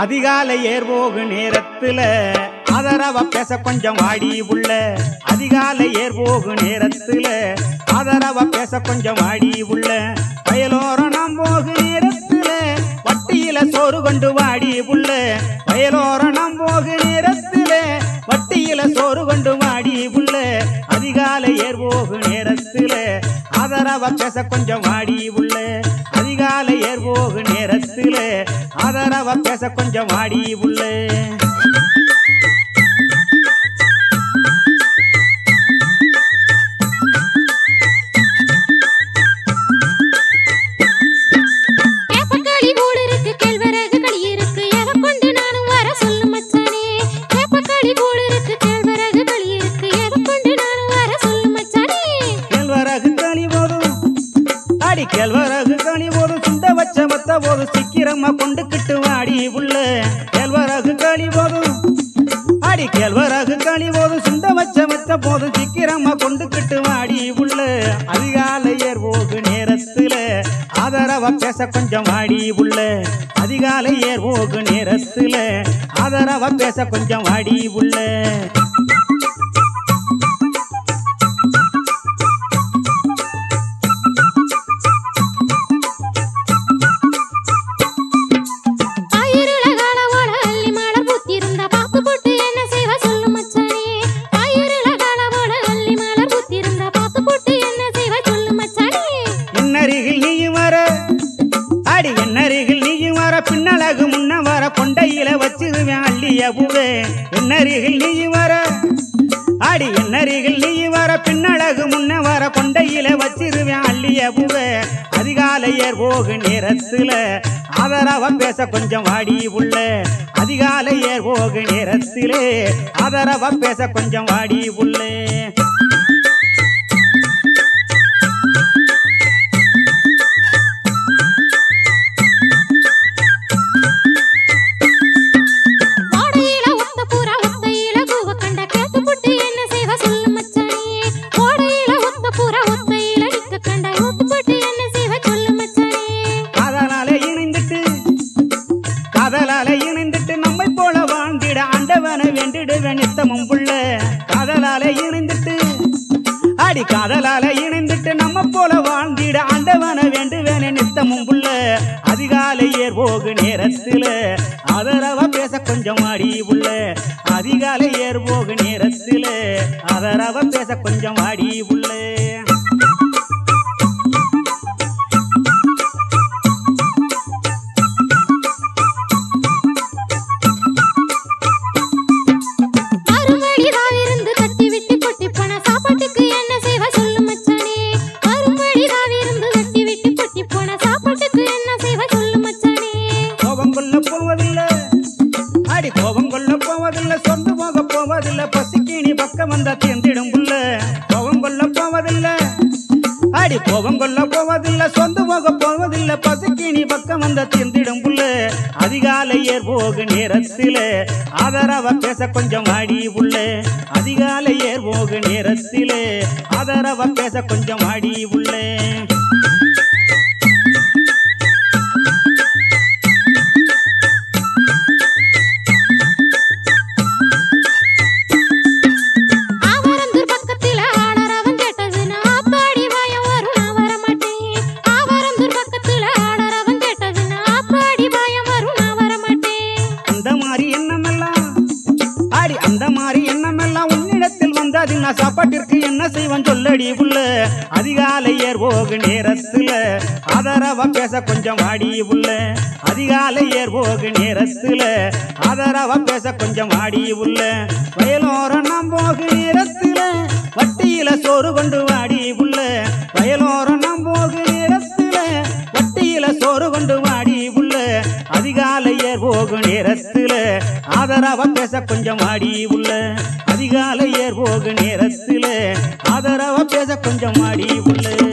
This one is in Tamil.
அதிகாலை ஏர்போகு நேரத்துல ஆதரவ பேச கொஞ்சம் வாடி உள்ள. அதிகாலை ஏர்போகு நேரத்துல ஆதரவ பேச கொஞ்சம் வாடி உள்ள. வயலோரம் நாம் போகு நேரத்துல வட்டியில சோறு கொண்டு வாடி உள்ள. வயலோரம் நாம் போகு நேரத்துல வட்டியில சோறு கொண்டு வாடி உள்ள. அதிகாலை ஏர்போகு நேரத்துல ஆதரவ பேச கொஞ்சம் வாடி உள்ள. நேரத்துல ஆதரவா பேச கொஞ்சம் ஆடி உள்ள. சும்மா சீக்கிரமா கொண்டுக்கிட்டு வாடி உள்ள? கேழ்வரகு களி போதும். அடி கேழ்வரகு களி போதும். சுண்ட வச்ச வச்ச போதும். சீக்கிரமா கொண்டுக்கிட்டு வாடி உள்ள. அதிகாலை ஏர்வோகு நேரத்துல ஆதரவ பேச கொஞ்சம் வாடி உள்ள. அதிகாலை ஏர்வோகு நேரத்துல ஆதரவ பேச கொஞ்சம் வாடி உள்ள. கொண்டையில வச்சிருவேன் அள்ளிய பூவே. என்னருகில் நீ வர? அடி என்னருகில் நீ வர? பின்னழகு முன்ன வர கொண்டையில வச்சிருவேன் அள்ளிய பூவே. அதிகாலையர் போகு நேரத்துல ஆதரவ பேச கொஞ்சம் வாடி உள்ள அதிகாலையர் போகு நேரத்திலே ஆதரவ பேச கொஞ்சம் வாடி உள்ளே காதலால இணைந்துட்டு நம்மை போல வாழ்ந்திட ஆண்டவனை வேண்டிடுவேன் நித்தமும் புள்ள. காதலால இணைந்துட்டு அடி காதலால இணைந்துட்டு நம்ம போல வாழ்ந்திட ஆண்டவனை வேண்டுவேன் நித்தமும் புள்ள. அதிகாலை ஏர்வோகு நேரத்துல அதரவா பேச கொஞ்சம் அடி உள்ள. அதிகாலை ஏர்வோகு நேரத்துல அதரவா பேச கொஞ்சம் அடி உள்ளே. போவதில்லை சொந்து போக போவதில்ல. பசிக்கு பக்கம் வந்தா தேர்ந்திடும் புள்ள. கோபம் கொள்ள போவதில்ல. அடி கோபம் கொள்ள போவதில்ல. சொந்து போக போவதில்ல. பசிக்கு பக்கம் வந்தா தேர்ந்திடும் புள்ள. அதிகாலை ஏர் போகு நேரத்தில. ஆதரவ பேச கொஞ்சம் அடி உள்ள. அதிகாலை ஏர் போகு நேரத்தில. ஆதரவ பேச கொஞ்சம் அடி உள்ளே. என்ன சாப்பாட்டிற்கு என்ன செய்வன் சொல்லடி உள்ள? அதிகாலை ஏர் போகு நேரத்துல ஆதரவா பேச கொஞ்சம் வாடி புள்ள அதிகாலை ஏர் போகு நேரத்துல ஆதரவா பேச கொஞ்சம் வாடி உள்ள. வயலோரம் நாம் போகு நேரத்துல வட்டியில சோறு கொண்டு வாடி புள்ள வயலோரம் நாம் போகு நேரத்துல வட்டியில சோறு கொண்டு வாடி புள்ள அதிகாலை ஏர் நேரத்துல ஆதரவா பேச கொஞ்சம் வாடி உள்ள. அதிகாலை போகு நேரத்தில் ஆதரவா பேச கொஞ்சம் மாடி உள்ள.